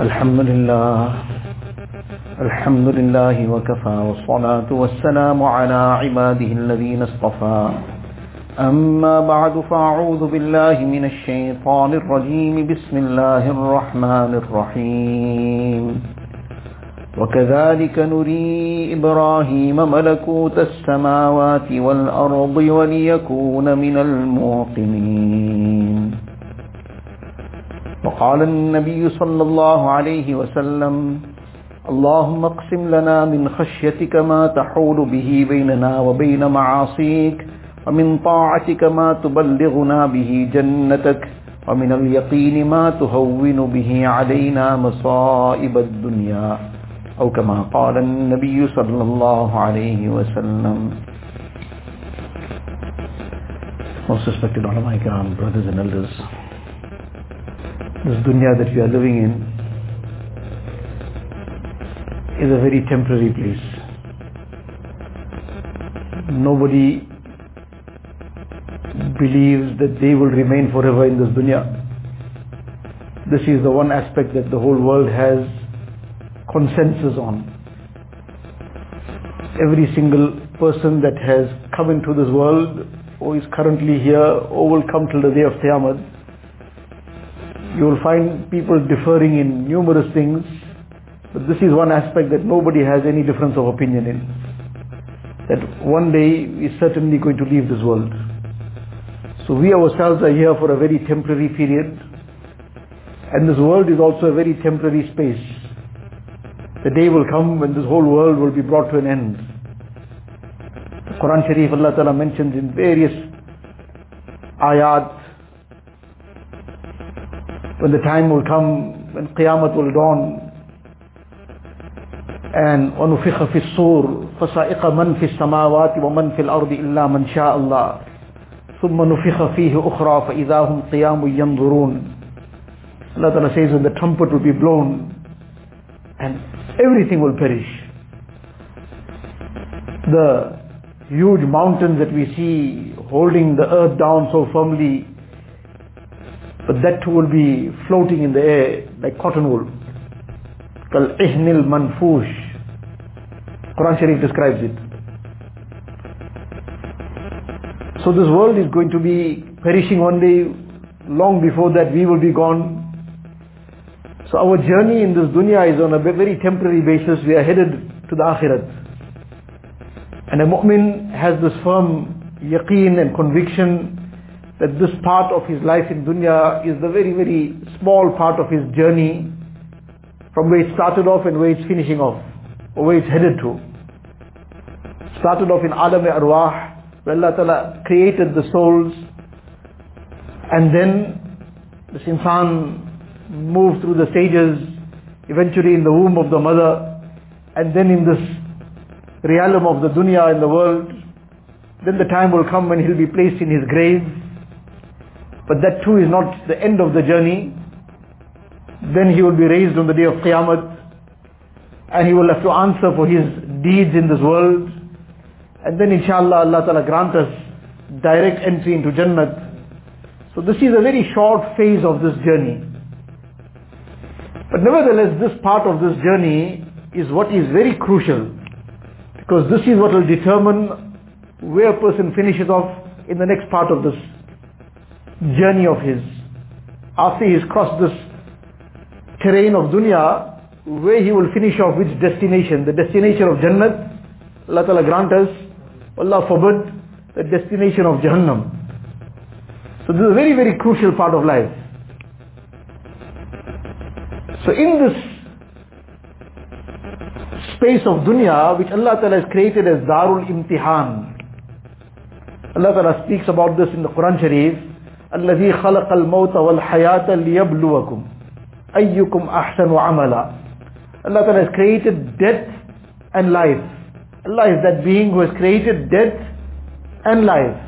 الحمد لله الحمد لله وكفى والصلاة والسلام على عباده الذين اصطفى أما بعد فأعوذ بالله من الشيطان الرجيم بسم الله الرحمن الرحيم وكذلك نري إبراهيم ملكوت السماوات والأرض وليكون من الموقنين وقال النبي صلى الله عليه وسلم اللهم اقسم لنا من خشيتك ما تحول به بيننا وبين معاصيك ومن طاعتك ما تبلغنا به جنتك ومن اليقين ما تهون به علينا مصائب الدنيا. أو كما قال النبي صلى الله عليه وسلم. Most respected ulama ikram, brothers and elders, this dunya that we are living in is a very temporary place. Nobody believes that they will remain forever in this dunya. This is the one aspect that the whole world has consensus on. Every single person that has come into this world or is currently here or will come till the day of Qiyamah, you will find people differing in numerous things, but this is one aspect that nobody has any difference of opinion in. That one day is certainly going to leave this world. So we ourselves are here for a very temporary period, and this world is also a very temporary space. The day will come when this whole world will be brought to an end. The Quran Sharif Allah Ta'ala mentions in various ayat when the time will come when Qiyamah will dawn and وَنُفِخَ فِي الصُّورِ فَصَائِقَ مَنْ فِي السَّمَاوَاتِ وَمَنْ فِي الْأَرْضِ إِلَّا مَنْ شَاءَ اللَّهِ ثُمَّ نُفِخَ فِيهِ أُخْرَى فَإِذَا هُمْ قِيَامٌ يَنْظُرُونَ Allah Ta'ala says when the trumpet will be blown and everything will perish. The huge mountains that we see holding the earth down so firmly, but that too will be floating in the air like cotton wool. كَالْإِهْنِ الْمَنْفُوشِ Quran Sharif describes it. So this world is going to be perishing one day, long before that we will be gone. So our journey in this dunya is on a very temporary basis. We are headed to the akhirat. And a mu'min has this firm yaqeen and conviction that this part of his life in dunya is the very, very small part of his journey from where it started off and where it's finishing off, or where it's headed to. Started off in Alam Arwah, where Allah Ta'ala created the souls, and then this insan moved through the stages, eventually in the womb of the mother, and then in this realm of the dunya in the world, then the time will come when he'll be placed in his grave, but that too is not the end of the journey. Then he will be raised on the day of Qiyamah, and he will have to answer for his deeds in this world, and then inshallah Allah Ta'ala grant us direct entry into Jannah. So this is a very short phase of this journey. But nevertheless, this part of this journey is what is very crucial. Because this is what will determine where a person finishes off in the next part of this journey of his. After he's crossed this terrain of dunya, where he will finish off which destination. The destination of Jannah, Allah Ta'ala grant us, Allah forbid, the destination of Jahannam. So this is a very, very crucial part of life. So in this space of dunya, which Allah Ta'ala has created as Darul Imtihan, Allah Ta'ala speaks about this in the Quran Sharif, الذي خلق الموت والحياة ليبلوكم أيكم أحسن عملا Allah has created death and life. Allah is that being who has created death and life.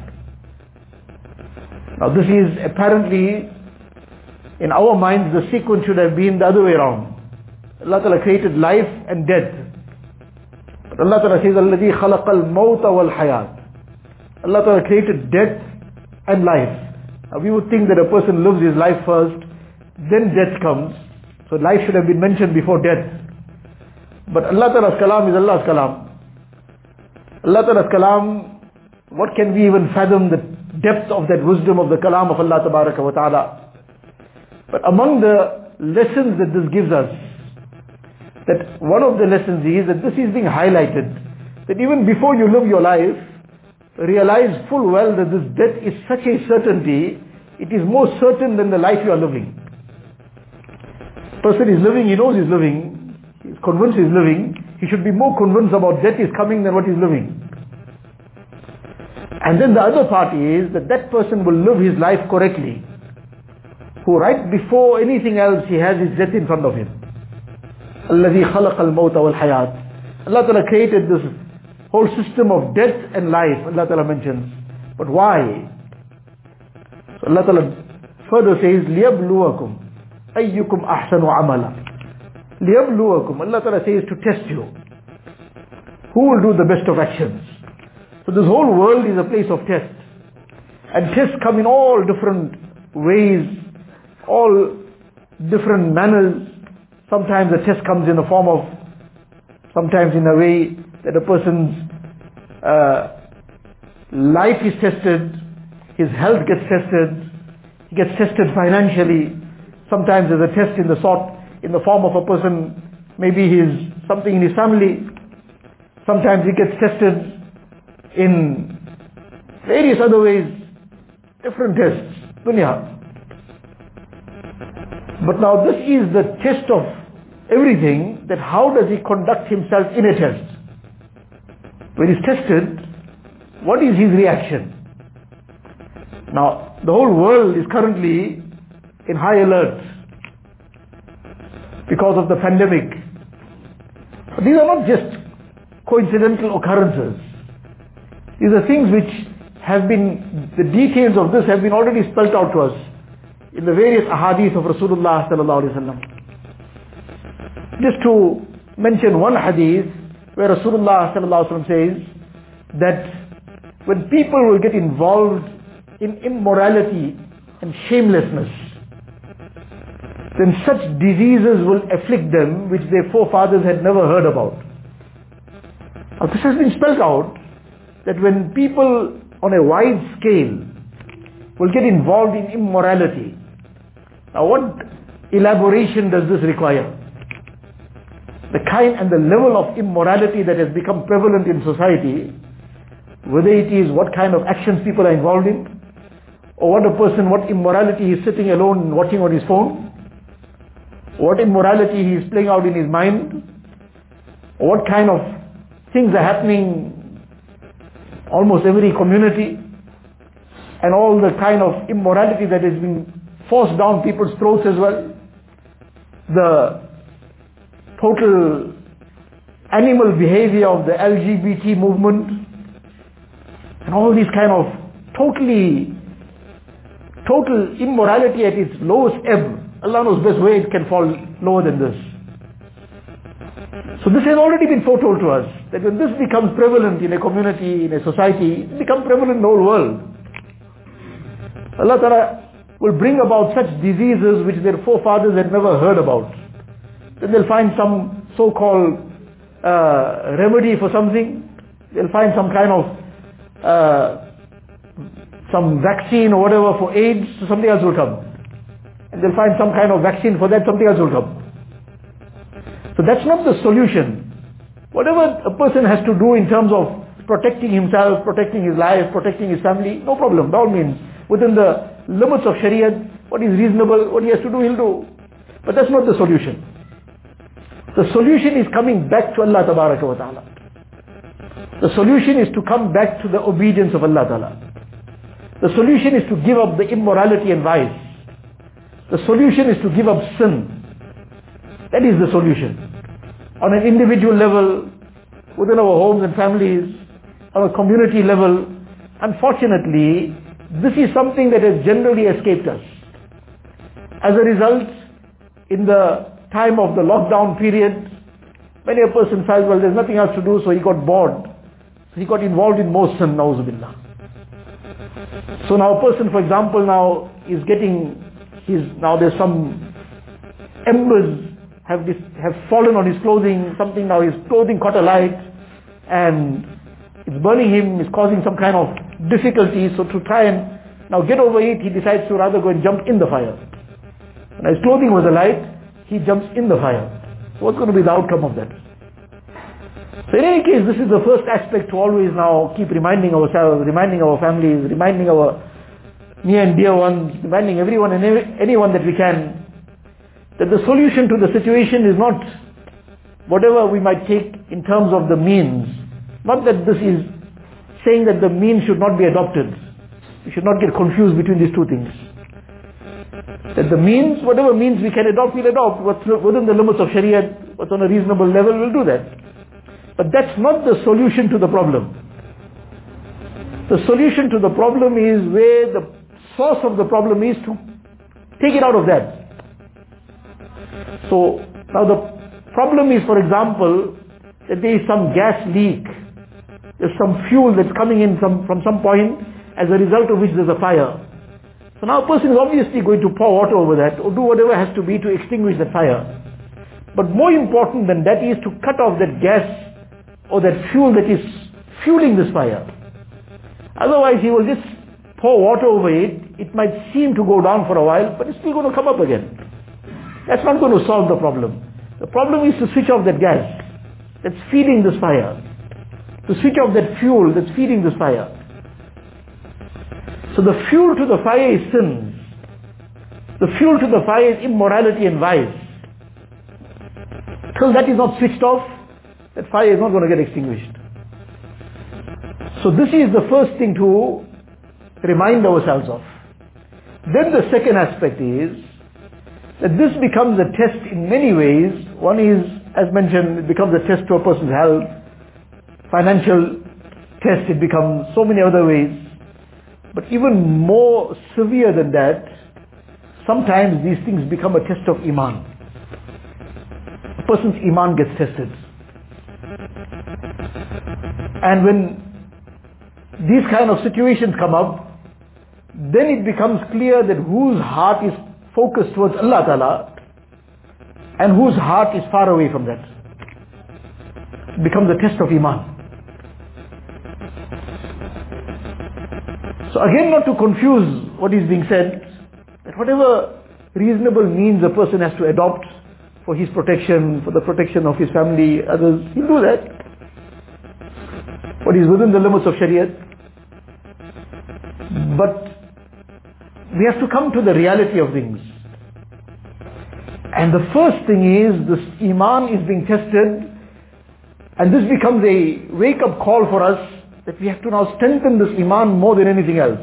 Now this is apparently, in our minds, the sequence should have been the other way around. Allah Ta'ala created life and death. But Allah Ta'ala says, الذي خلق الموت والحياة Allah Ta'ala created death and life. Now we would think that a person lives his life first, then death comes. So life should have been mentioned before death. But Allah Ta'ala's kalam is Allah's kalam. Allah Ta'ala's kalam, what can we even fathom the depth of that wisdom of the kalam of Allah Ta'ala. But among the lessons that this gives us, that one of the lessons is that this is being highlighted. That even before you live your life, realize full well that this death is such a certainty, it is more certain than the life you are living. Person is living, he knows he's living, he's convinced he's living, he should be more convinced about death is coming than what he's living. And then the other part is that that person will live his life correctly. Who right before anything else he has his death in front of him. الذي خلق الموت والحياة. Allah Ta'ala created this whole system of death and life, Allah Ta'ala mentions. But why? So Allah Ta'ala further says, لِيَبْلُوَكُمْ أَيُّكُمْ أَحْسَنُ عَمَلًا لِيَبْلُوَكُمْ Allah Ta'ala says to test you. Who will do the best of actions? So this whole world is a place of test. And tests come in all different ways, all different manners. Sometimes the test comes in the form of, sometimes in a way that a person's uh, life is tested, his health gets tested, he gets tested financially. Sometimes there's a test in the sort, in the form of a person, maybe he's something in his family. Sometimes he gets tested in various other ways, different tests, dunya. But now this is the test of everything, that how does he conduct himself in a test? When he's tested, what is his reaction? Now, the whole world is currently in high alert because of the pandemic. But these are not just coincidental occurrences. These are things which have been, the details of this have been already spelled out to us in the various ahadith of Rasulullah sallallahu. Just to mention one hadith where Rasulullah sallallahu says that when people will get involved in immorality and shamelessness, then such diseases will afflict them which their forefathers had never heard about. Now this has been spelled out that when people on a wide scale will get involved in immorality, now what elaboration does this require? The kind and the level of immorality that has become prevalent in society, whether it is what kind of actions people are involved in, or what a person, what immorality he's sitting alone watching on his phone, what immorality he is playing out in his mind, or what kind of things are happening almost every community? And all the kind of immorality that is being forced down people's throats as well. The total animal behavior of the LGBT movement? And all these kind of totally total immorality at its lowest ebb. Allah knows best where it can fall lower than this. So this has already been foretold to us, that when this becomes prevalent in a community, in a society, it becomes prevalent in the whole world. Allah Ta'ala will bring about such diseases which their forefathers had never heard about. Then they'll find some so-called uh, remedy for something. They'll find some kind of uh, some vaccine or whatever for AIDS, so something else will come. And they'll find some kind of vaccine for that, something else will come. So that's not the solution. Whatever a person has to do in terms of protecting himself, protecting his life, protecting his family, no problem, by all means. Within the limits of Sharia, what is reasonable, what he has to do, he'll do. But that's not the solution. The solution is coming back to Allah ta'ala. The solution is to come back to the obedience of Allah ta'ala. The solution is to give up the immorality and vice. The solution is to give up sin. That is the solution. On an individual level, within our homes and families, on a community level, unfortunately, this is something that has generally escaped us. As a result, in the time of the lockdown period, many a person felt, well, there's nothing else to do, so he got bored. So he got involved in more sin, na'uzubillah. So now a person, for example, now is getting, he's, now there's some embers have, dis- have fallen on his clothing, something now his clothing caught alight and it's burning him, it's causing some kind of difficulty. So to try and now get over it, he decides to rather go and jump in the fire. Now his clothing was alight, he jumps in the fire. So what's going to be the outcome of that? So in any case, this is the first aspect to always now keep reminding ourselves, reminding our families, reminding our near and dear ones, reminding everyone and anyone that we can that the solution to the situation is not whatever we might take in terms of the means. Not that this is saying that the means should not be adopted. We should not get confused between these two things. That the means, whatever means we can adopt, we'll adopt. What's within the limits of Sharia, what's on a reasonable level, we'll do that. But that's not the solution to the problem. The solution to the problem is where the source of the problem is to take it out of that. So now the problem is, for example, that there is some gas leak. There's some fuel that's coming in from, from some point as a result of which there's a fire. So now a person is obviously going to pour water over that or do whatever has to be to extinguish that fire. But more important than that is to cut off that gas or that fuel that is fueling this fire. Otherwise he will just pour water over it. It might seem to go down for a while, but it's still going to come up again. That's not going to solve the problem. The problem is to switch off that gas that's feeding this fire. To switch off that fuel that's feeding this fire. So the fuel to the fire is sin. The fuel to the fire is immorality and vice. Till that is not switched off, that fire is not going to get extinguished. So this is the first thing to remind ourselves of. Then the second aspect is that this becomes a test in many ways. One is, as mentioned, it becomes a test to a person's health, financial test, it becomes so many other ways. But even more severe than that, sometimes these things become a test of Iman. A person's Iman gets tested. And when these kind of situations come up, then it becomes clear that whose heart is focused towards Allah Ta'ala and whose heart is far away from that. It becomes a test of Iman. So again not to confuse what is being said, that whatever reasonable means a person has to adopt for his protection, for the protection of his family, others, he'll do that. What is within the limits of Sharia. But we have to come to the reality of things. And the first thing is this Iman is being tested and this becomes a wake-up call for us that we have to now strengthen this Iman more than anything else.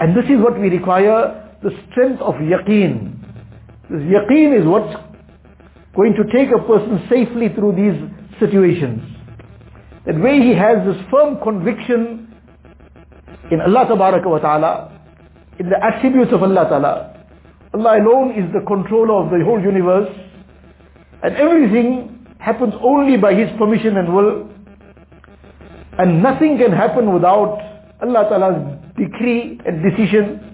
And this is what we require, the strength of yaqeen. This yaqeen is what's going to take a person safely through these situations. That way he has this firm conviction in Allah wa ta'ala, in the attributes of Allah Ta'ala. Allah alone is the controller of the whole universe and everything happens only by His permission and will and nothing can happen without Allah Ta'ala's decree and decision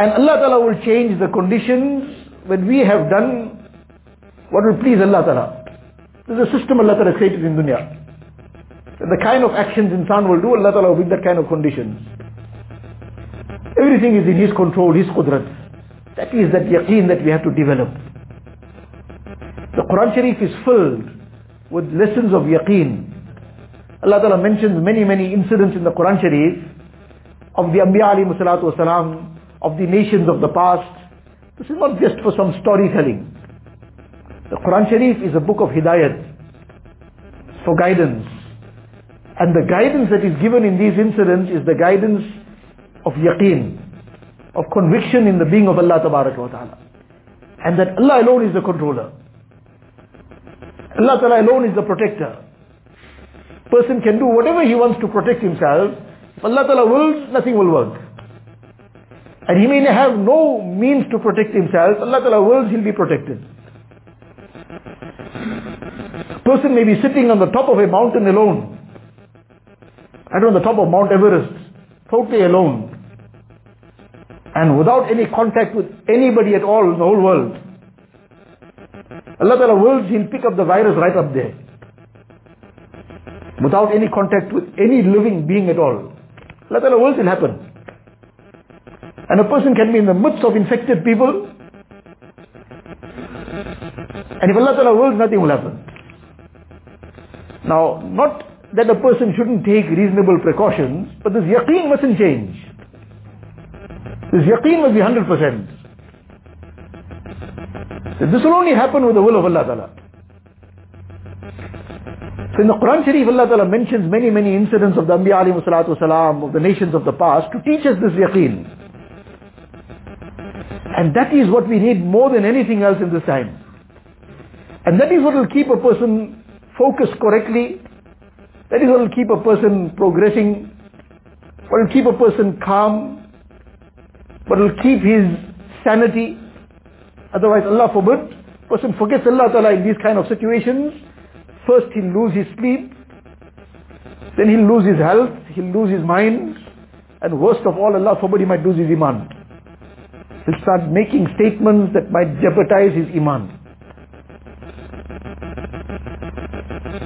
and Allah Ta'ala will change the conditions when we have done what will please Allah Ta'ala. There's a system Allah Ta'ala created in dunya the kind of actions insan will do, Allah Ta'ala will bring that kind of conditions. Everything is in His control, His qudrat. That is that yaqeen that we have to develop. The Quran Sharif is filled with lessons of yaqeen. Allah Ta'ala mentions many, many incidents in the Quran Sharif of the Anbiya alayhi salatu wasalam, of the nations of the past. This is not just for some storytelling. The Quran Sharif is a book of hidayat, for guidance. And the guidance that is given in these incidents is the guidance of yaqeen, of conviction in the being of Allah Ta'ala. And that Allah alone is the controller. Allah Ta'ala alone is the protector. Person can do whatever he wants to protect himself. If Allah Ta'ala wills, nothing will work. And he may have no means to protect himself. Allah Ta'ala wills, he'll be protected. Person may be sitting on the top of a mountain alone and on the top of Mount Everest, totally alone. and without any contact with anybody at all in the whole world. Allah Ta'ala wills He'll pick up the virus right up there. Without any contact with any living being at all. Allah Ta'ala wills it'll happen. And a person can be in the midst of infected people. And if Allah Ta'ala wills, nothing will happen. Now, not that a person shouldn't take reasonable precautions, but this yaqeen mustn't change. This yaqeen must be 100%. This will only happen with the will of Allah Ta'ala. So in the Quran Sharif, Allah Ta'ala mentions many, many incidents of the Anbiya alayhi of the nations of the past, to teach us this yaqeen. And that is what we need more than anything else in this time. And that is what will keep a person focused correctly. That is what will keep a person progressing. What will keep a person calm. What will keep his sanity. Otherwise, Allah forbid, person forgets Allah Ta'ala in these kind of situations. First he'll lose his sleep. Then he'll lose his health. He'll lose his mind. And worst of all, Allah forbid, he might lose his iman. He'll start making statements that might jeopardize his iman.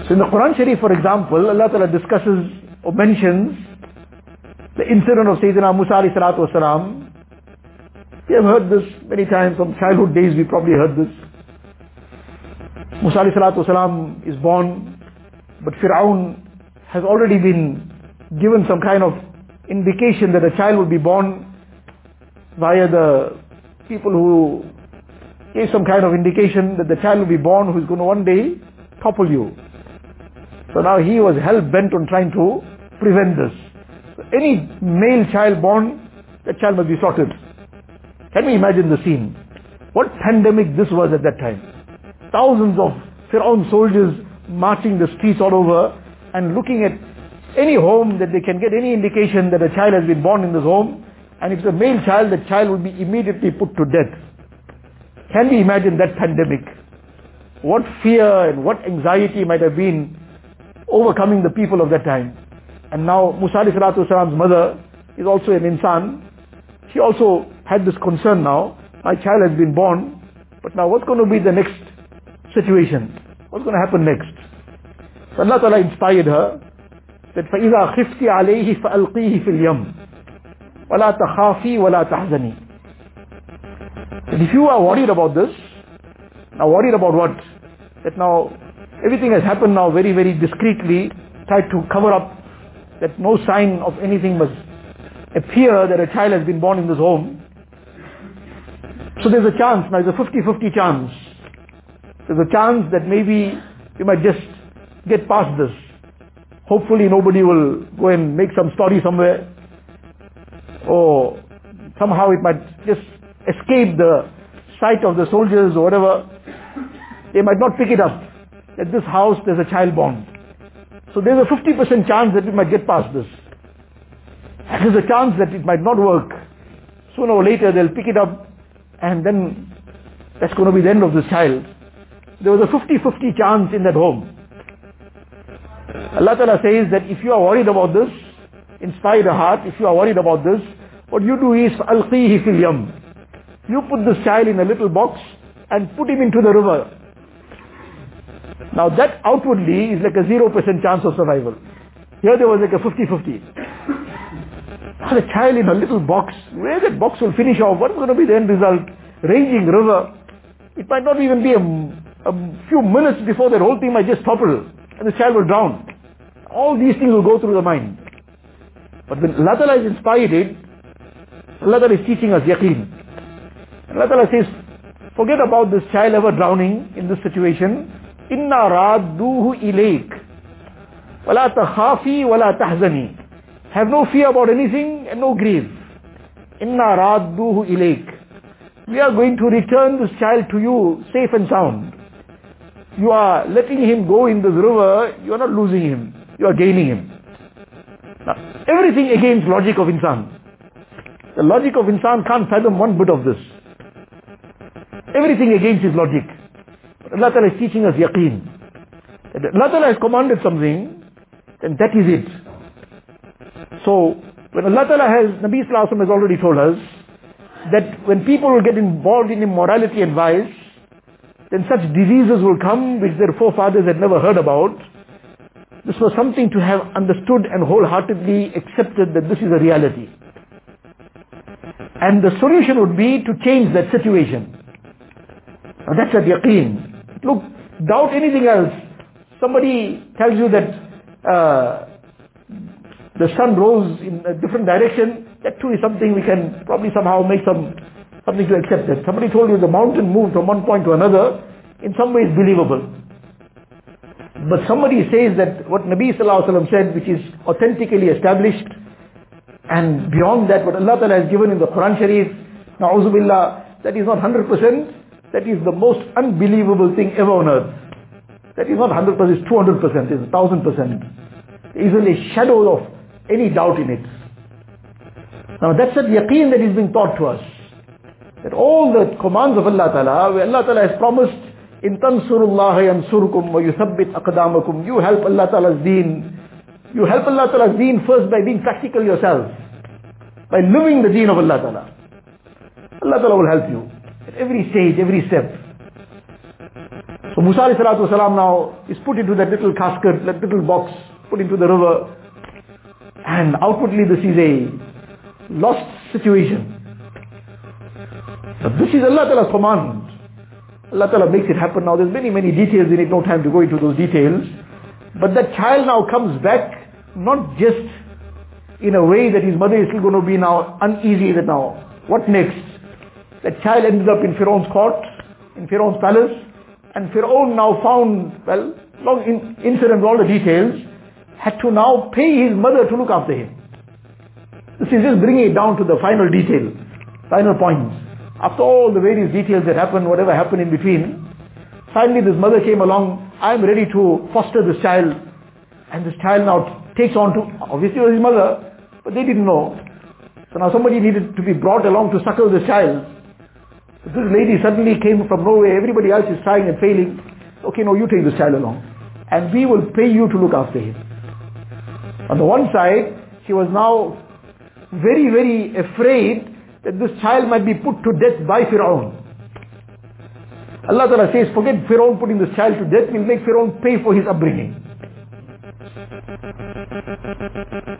So in the Quran Sharif, for example, Allah Ta'ala discusses or mentions the incident of Sayyidina Musa alayhi salatu wasalam. We have heard this many times from childhood days, we probably heard this. Musa alayhi salatu wasalam is born, but Fir'aun has already been given some kind of indication that a child will be born via the people who gave some kind of indication that the child will be born who is going to one day topple you. So now he was hell bent on trying to prevent this. So any male child born, that child must be sorted. Can we imagine the scene? What pandemic this was at that time. Thousands of Fir'aun soldiers marching the streets all over and looking at any home that they can get any indication that a child has been born in this home. And if it's a male child, the child will be immediately put to death. Can we imagine that pandemic? What fear and what anxiety might have been overcoming the people of that time. And now Musa salam's mother is also an insan. She also had this concern now. My child has been born, but now what's going to be the next situation? What's going to happen next? So Allah Ta'ala inspired her that فَإِذَا خِفْتِ عَلَيْهِ فَأَلْقِيهِ فِي الْيَمِّ وَلَا تَخَافِي وَلَا تَحْزَنِي And if you are worried about this, now worried about what? That now Everything has happened now very, very discreetly, tried to cover up that no sign of anything must appear that a child has been born in this home. So there's a chance, now there's a 50-50 chance. There's a chance that maybe you might just get past this. Hopefully nobody will go and make some story somewhere. or somehow it might just escape the sight of the soldiers or whatever. They might not pick it up at this house there's a child born. So there's a 50% chance that it might get past this. And there's a chance that it might not work. Sooner or later they'll pick it up and then that's going to be the end of this child. There was a 50-50 chance in that home. Allah Ta'ala says that if you are worried about this, Inside the heart, if you are worried about this, what you do is, alqihi fil yam. You put this child in a little box and put him into the river. Now that outwardly is like a 0% chance of survival. Here there was like a 50-50. The child in a little box, where that box will finish off, what's going to be the end result? Raging river. It might not even be a, a few minutes before that whole thing might just topple and the child will drown. All these things will go through the mind. But when Allah Ta'ala is inspired it, Allah Ta'ala is teaching us yaqeen. Allah Ta'ala says, forget about this child ever drowning in this situation. Inna radduhu ilayk. Wala takhafi wala tahzani. Have no fear about anything and no grief. Inna radduhu ilayk. We are going to return this child to you safe and sound. You are letting him go in this river, you are not losing him. You are gaining him. Now, everything against logic of insan. The logic of insan can't fathom one bit of this. Everything against his logic. Allah Ta'ala is teaching us yaqeen. Allah Ta'ala has commanded something, then that is it. So, when Allah Ta'ala has, Nabi Sallallahu has already told us, that when people will get involved in immorality and vice, then such diseases will come which their forefathers had never heard about. This was something to have understood and wholeheartedly accepted that this is a reality. And the solution would be to change that situation. Now that's a yaqeen. Look, doubt anything else. Somebody tells you that uh, the sun rose in a different direction, that too is something we can probably somehow make some something to accept that. Somebody told you the mountain moved from one point to another, in some ways believable. But somebody says that what Nabi Wasallam said, which is authentically established, and beyond that what Allah Ta'ala has given in the Quran Sharif, na'uzubillah, that is not 100%, that is the most unbelievable thing ever on earth. That is not 100%, it's 200%, it's 1000%. There isn't a shadow of any doubt in it. Now that's that yaqeen that is being taught to us. That all the commands of Allah Ta'ala, where Allah Ta'ala has promised, in tansurullah yansurkum wa yuthabbit aqdamakum, you help Allah Ta'ala's deen. You help Allah Ta'ala's deen first by being practical yourself. By living the deen of Allah Ta'ala. Allah Ta'ala will help you. At every stage, every step. So Musa alayhi salatu wasalam now is put into that little casket, that little box, put into the river. And outwardly this is a lost situation. But this is Allah Ta'ala's command. Allah Ta'ala makes it happen. Now there's many, many details in it, no time to go into those details. But that child now comes back, not just in a way that his mother is still going to be now uneasy that now, what next? That child ended up in Pharaoh's court, in Pharaoh's palace, and Pharaoh now found, well, long in, incident, all the details, had to now pay his mother to look after him. This is just bringing it down to the final detail, final points. After all the various details that happened, whatever happened in between, finally this mother came along, I'm ready to foster this child. And this child now takes on to, obviously it was his mother, but they didn't know. So now somebody needed to be brought along to suckle this child. This lady suddenly came from nowhere, everybody else is trying and failing. Okay, no, you take this child along. And we will pay you to look after him. On the one side, she was now very, very afraid that this child might be put to death by Fir'aun. Allah Ta'ala says, forget Fir'aun putting this child to death, we'll make Fir'aun pay for his upbringing.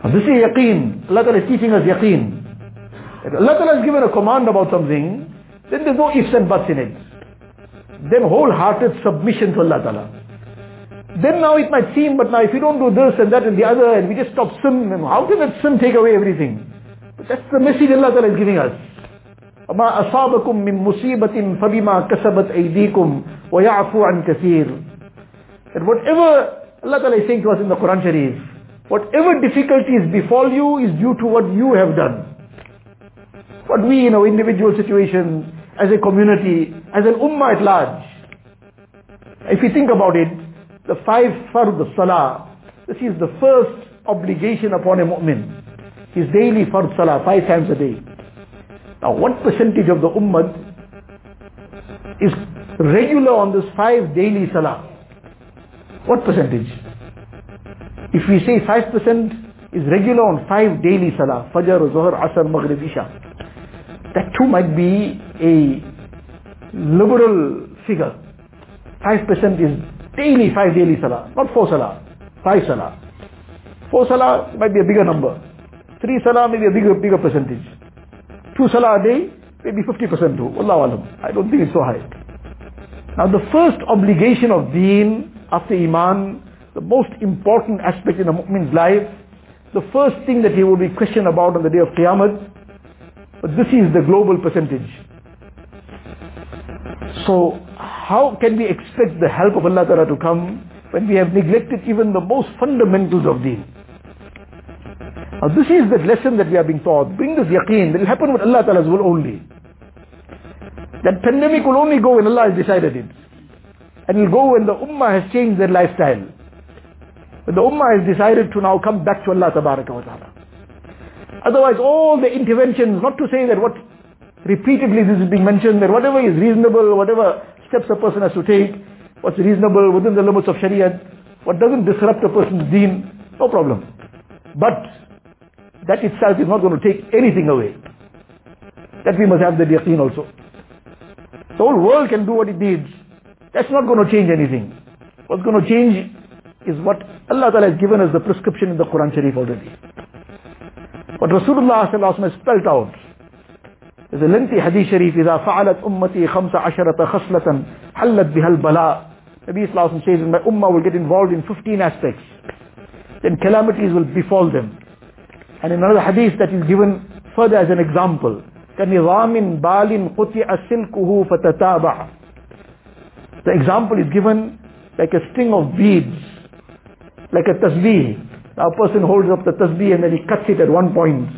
Now this is yaqeen. Allah Ta'ala is teaching us yaqeen. If Allah Ta'ala has given a command about something, then there's no ifs and buts in it. Then wholehearted submission to Allah Ta'ala. Then now it might seem, but now if you don't do this and that and the other, and we just stop sin, and how can that sin take away everything? But that's the message Allah Ta'ala is giving us. ما أصابكم من مصيبة فبما كسبت أيديكم ويعفو عن كثير. And whatever Allah Ta'ala is saying to us in the Quran Sharif, whatever difficulties befall you is due to what you have done. What we in our individual situations, as a community, as an ummah at large. If you think about it, the five fard salah, this is the first obligation upon a mu'min. His daily fard salah, five times a day. Now what percentage of the ummah is regular on this five daily salah? What percentage? If we say 5% is regular on five daily salah, Fajr, Zuhr, Asr, Maghrib, Isha. That too might be a liberal figure. 5% is daily five daily salah, not four salah, five salah. Four salah might be a bigger number. Three salah may be a bigger, bigger percentage. Two salah a day, maybe 50% too. Wallahu alam. I don't think it's so high. Now the first obligation of deen after iman, the most important aspect in a mu'min's life, the first thing that he will be questioned about on the day of Qiyamah, but this is the global percentage. So how can we expect the help of Allah Ta'ala to come when we have neglected even the most fundamentals of deen? Now this is the lesson that we are being taught. Bring this yaqeen. That will happen with Allah Ta'ala's will only. That pandemic will only go when Allah has decided it. And it will go when the ummah has changed their lifestyle. When the ummah has decided to now come back to Allah Tabaraka wa Ta'ala. Otherwise all the interventions, not to say that what repeatedly this is being mentioned, that whatever is reasonable, whatever steps a person has to take, what's reasonable within the limits of Sharia, what doesn't disrupt a person's deen, no problem. But that itself is not going to take anything away. That we must have the yaqeen also. The whole world can do what it needs. That's not going to change anything. What's going to change is what Allah Ta'ala has given us the prescription in the Quran Sharif already. What Rasulullah has spelled out. There's a lengthy hadith Sharif, إِذَا فَعَلَتْ أُمَّتِي خَمْسَ عَشَرَةَ خَصْلَةً حَلَّتْ بِهَا الْبَلَاءِ Nabi Sallallahu says, my ummah will get involved in 15 aspects. Then calamities will befall them. And in another hadith that is given further as an example. كَنِظَامٍ بَالٍ قُطِعَ سِلْكُهُ فَتَتَابَعَ The example is given like a string of beads, like a tasbih. Now a person holds up the tasbih and then he cuts it at one point.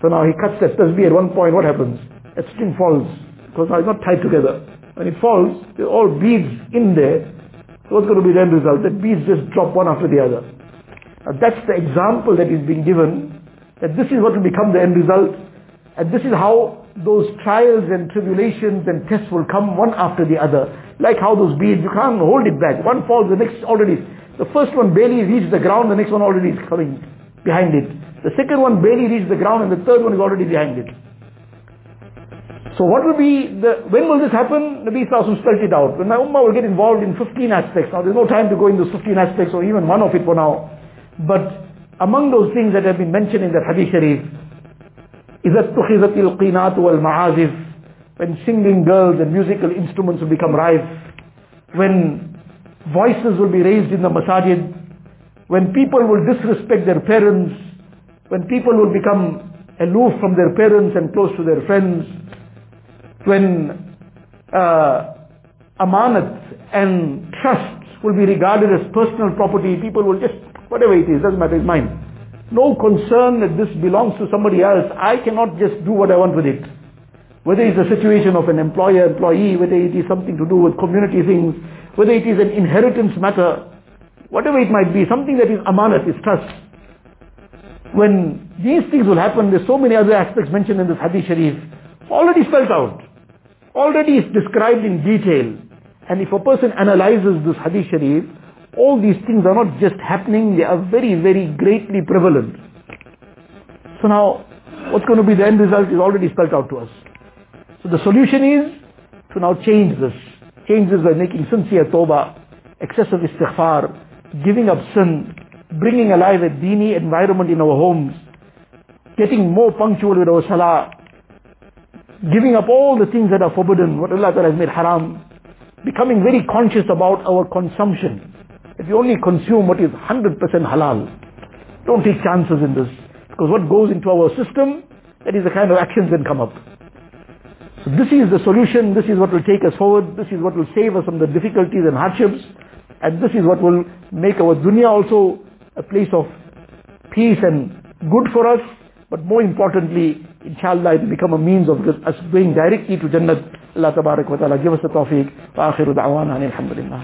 So now he cuts that tasbih at one point, what happens? That string falls, because now it's not tied together. When it falls, there are all beads in there. So what's going to be the end result? That beads just drop one after the other. That's the example that is being given, that this is what will become the end result. And this is how those trials and tribulations and tests will come one after the other. Like how those beads, you can't hold it back. One falls, the next already, the first one barely reaches the ground, the next one already is coming behind it. The second one barely reaches the ground and the third one is already behind it. So what will be the, when will this happen? Nabi Sallallahu spelled it out. When my ummah will get involved in 15 aspects. Now there's no time to go in those 15 aspects or even one of it for now. But among those things that have been mentioned in that hadith sharif, إِذَا اتُّخِذَتِ الْقِينَاتُ وَالْمَعَازِفِ When singing girls and musical instruments will become rife. When voices will be raised in the masajid. When people will disrespect their parents. When people will become aloof from their parents and close to their friends. When uh, amanat and trusts will be regarded as personal property, people will just, whatever it is, doesn't matter, it's mine. No concern that this belongs to somebody else. I cannot just do what I want with it. Whether it's a situation of an employer-employee, whether it is something to do with community things, whether it is an inheritance matter, whatever it might be, something that is amanat, is trust. When these things will happen, there's so many other aspects mentioned in this hadith sharif, already spelled out, already described in detail. And if a person analyzes this hadith sharif, all these things are not just happening, they are very, very greatly prevalent. So now, what's going to be the end result is already spelled out to us. So the solution is to now change this. Change this by making sincere tawbah, excessive istighfar, giving up sin, bringing alive a dini environment in our homes, getting more punctual with our salah, giving up all the things that are forbidden, what Allah Ta'ala has made haram, becoming very conscious about our consumption. If you only consume what is 100% halal, don't take chances in this. Because what goes into our system, that is the kind of actions that come up. So this is the solution, this is what will take us forward, this is what will save us from the difficulties and hardships, and this is what will make our dunya also a place of peace and good for us, but more importantly, inshallah it will become a means of us going directly to Jannah. Allah Tabarak wa give us the tawfiq. Wa akhiru alhamdulillah.